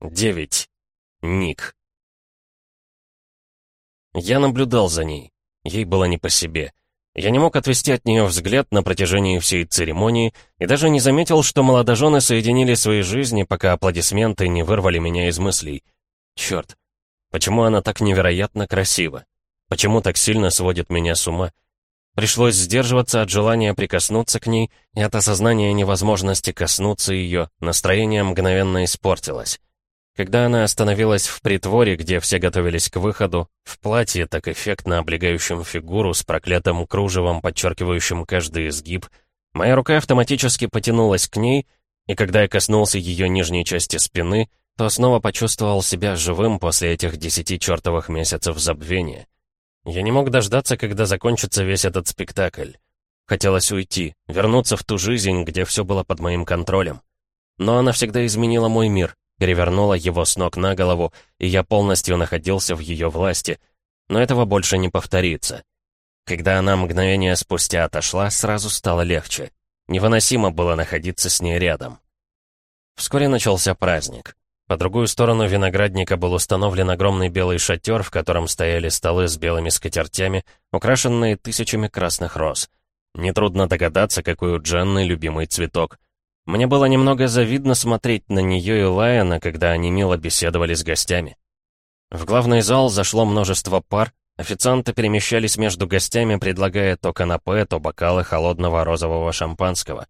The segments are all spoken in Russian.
Девять. Ник. Я наблюдал за ней. Ей было не по себе. Я не мог отвести от нее взгляд на протяжении всей церемонии и даже не заметил, что молодожены соединили свои жизни, пока аплодисменты не вырвали меня из мыслей. Черт, почему она так невероятно красива? Почему так сильно сводит меня с ума? Пришлось сдерживаться от желания прикоснуться к ней, и от осознания невозможности коснуться ее, настроение мгновенно испортилось. Когда она остановилась в притворе, где все готовились к выходу, в платье, так эффектно облегающем фигуру, с проклятым кружевом, подчеркивающим каждый изгиб, моя рука автоматически потянулась к ней, и когда я коснулся ее нижней части спины, то снова почувствовал себя живым после этих десяти чертовых месяцев забвения. Я не мог дождаться, когда закончится весь этот спектакль. Хотелось уйти, вернуться в ту жизнь, где все было под моим контролем. Но она всегда изменила мой мир, перевернула его с ног на голову, и я полностью находился в ее власти. Но этого больше не повторится. Когда она мгновение спустя отошла, сразу стало легче. Невыносимо было находиться с ней рядом. Вскоре начался праздник. По другую сторону виноградника был установлен огромный белый шатер, в котором стояли столы с белыми скатертями, украшенные тысячами красных роз. Нетрудно догадаться, какой у Дженны любимый цветок. Мне было немного завидно смотреть на нее и Лайона, когда они мило беседовали с гостями. В главный зал зашло множество пар, официанты перемещались между гостями, предлагая то канапе, то бокалы холодного розового шампанского.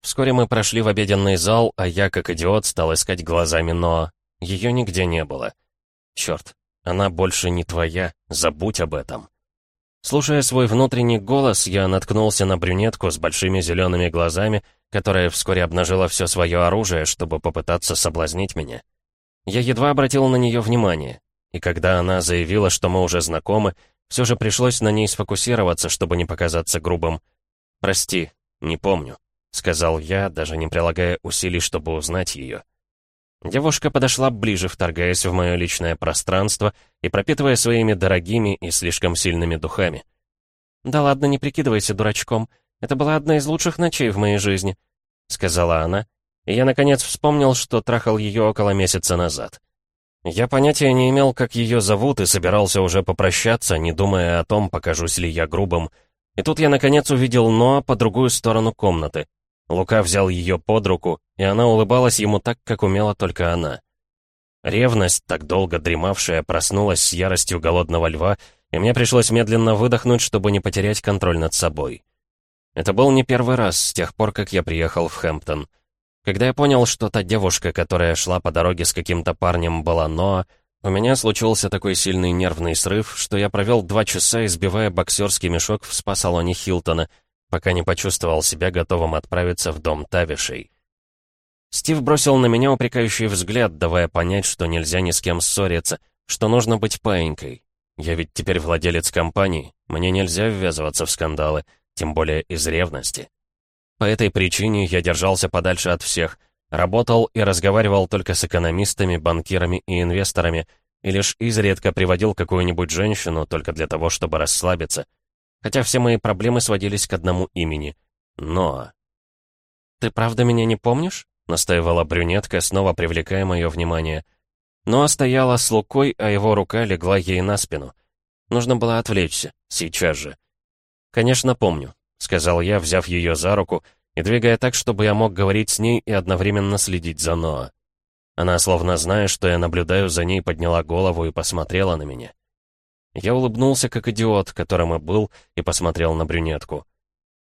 Вскоре мы прошли в обеденный зал, а я, как идиот, стал искать глазами Ноа. Ее нигде не было. Черт, она больше не твоя, забудь об этом. Слушая свой внутренний голос, я наткнулся на брюнетку с большими зелеными глазами, которая вскоре обнажила все свое оружие, чтобы попытаться соблазнить меня. Я едва обратил на нее внимание, и когда она заявила, что мы уже знакомы, все же пришлось на ней сфокусироваться, чтобы не показаться грубым. «Прости, не помню», — сказал я, даже не прилагая усилий, чтобы узнать ее. Девушка подошла ближе, вторгаясь в мое личное пространство и пропитывая своими дорогими и слишком сильными духами. «Да ладно, не прикидывайся дурачком. Это была одна из лучших ночей в моей жизни», — сказала она, и я, наконец, вспомнил, что трахал ее около месяца назад. Я понятия не имел, как ее зовут, и собирался уже попрощаться, не думая о том, покажусь ли я грубым. И тут я, наконец, увидел Ноа по другую сторону комнаты. Лука взял ее под руку, и она улыбалась ему так, как умела только она. Ревность, так долго дремавшая, проснулась с яростью голодного льва, и мне пришлось медленно выдохнуть, чтобы не потерять контроль над собой. Это был не первый раз с тех пор, как я приехал в Хэмптон. Когда я понял, что та девушка, которая шла по дороге с каким-то парнем, была Ноа, у меня случился такой сильный нервный срыв, что я провел два часа, избивая боксерский мешок в спа-салоне Хилтона, пока не почувствовал себя готовым отправиться в дом Тавишей. Стив бросил на меня упрекающий взгляд, давая понять, что нельзя ни с кем ссориться, что нужно быть паинькой. Я ведь теперь владелец компании, мне нельзя ввязываться в скандалы, тем более из ревности. По этой причине я держался подальше от всех, работал и разговаривал только с экономистами, банкирами и инвесторами, и лишь изредка приводил какую-нибудь женщину только для того, чтобы расслабиться. Хотя все мои проблемы сводились к одному имени — Ноа. «Ты правда меня не помнишь?» — настаивала брюнетка, снова привлекая мое внимание. Ноа стояла с Лукой, а его рука легла ей на спину. Нужно было отвлечься, сейчас же. «Конечно, помню», — сказал я, взяв ее за руку и двигая так, чтобы я мог говорить с ней и одновременно следить за Ноа. Она, словно зная, что я наблюдаю за ней, подняла голову и посмотрела на меня. Я улыбнулся, как идиот, которым и был, и посмотрел на брюнетку.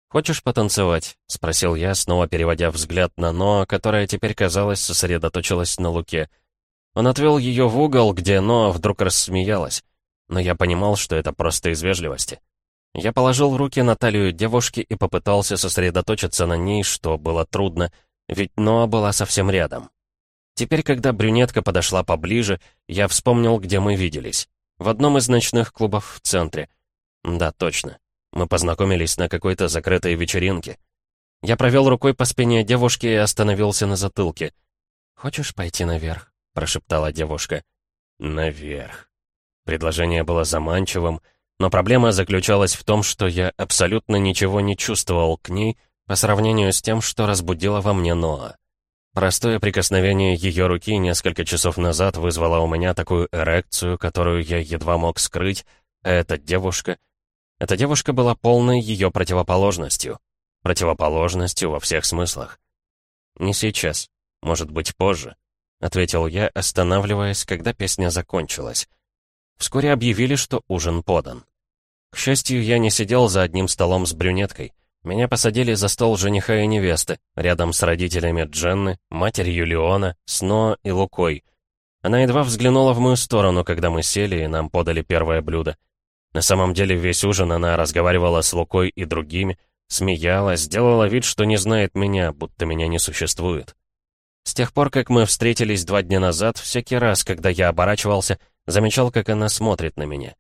«Хочешь потанцевать?» — спросил я, снова переводя взгляд на Ноа, которая теперь, казалось, сосредоточилась на Луке. Он отвел ее в угол, где Ноа вдруг рассмеялась. Но я понимал, что это просто из вежливости. Я положил руки на талию девушки и попытался сосредоточиться на ней, что было трудно, ведь Ноа была совсем рядом. Теперь, когда брюнетка подошла поближе, я вспомнил, где мы виделись. В одном из ночных клубов в центре. Да, точно. Мы познакомились на какой-то закрытой вечеринке. Я провел рукой по спине девушки и остановился на затылке. «Хочешь пойти наверх?» — прошептала девушка. «Наверх». Предложение было заманчивым, но проблема заключалась в том, что я абсолютно ничего не чувствовал к ней по сравнению с тем, что разбудило во мне Ноа. Простое прикосновение ее руки несколько часов назад вызвало у меня такую эрекцию, которую я едва мог скрыть, а эта девушка... Эта девушка была полной ее противоположностью. Противоположностью во всех смыслах. «Не сейчас. Может быть, позже», — ответил я, останавливаясь, когда песня закончилась. Вскоре объявили, что ужин подан. К счастью, я не сидел за одним столом с брюнеткой. Меня посадили за стол жениха и невесты, рядом с родителями Дженны, матерью Леона, Сно и Лукой. Она едва взглянула в мою сторону, когда мы сели, и нам подали первое блюдо. На самом деле весь ужин она разговаривала с Лукой и другими, смеялась, делала вид, что не знает меня, будто меня не существует. С тех пор, как мы встретились два дня назад, всякий раз, когда я оборачивался, замечал, как она смотрит на меня.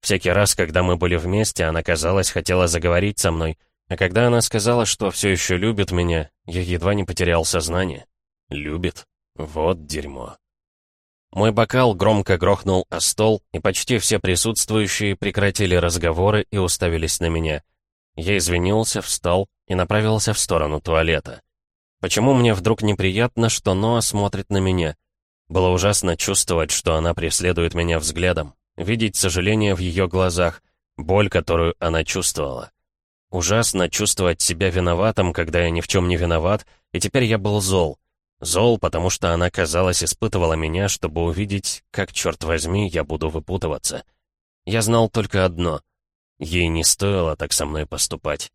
Всякий раз, когда мы были вместе, она, казалось, хотела заговорить со мной — а когда она сказала, что все еще любит меня, я едва не потерял сознание. Любит? Вот дерьмо. Мой бокал громко грохнул о стол, и почти все присутствующие прекратили разговоры и уставились на меня. Я извинился, встал и направился в сторону туалета. Почему мне вдруг неприятно, что Ноа смотрит на меня? Было ужасно чувствовать, что она преследует меня взглядом, видеть сожаление в ее глазах, боль, которую она чувствовала. Ужасно чувствовать себя виноватым, когда я ни в чем не виноват, и теперь я был зол. Зол, потому что она, казалось, испытывала меня, чтобы увидеть, как, черт возьми, я буду выпутываться. Я знал только одно. Ей не стоило так со мной поступать.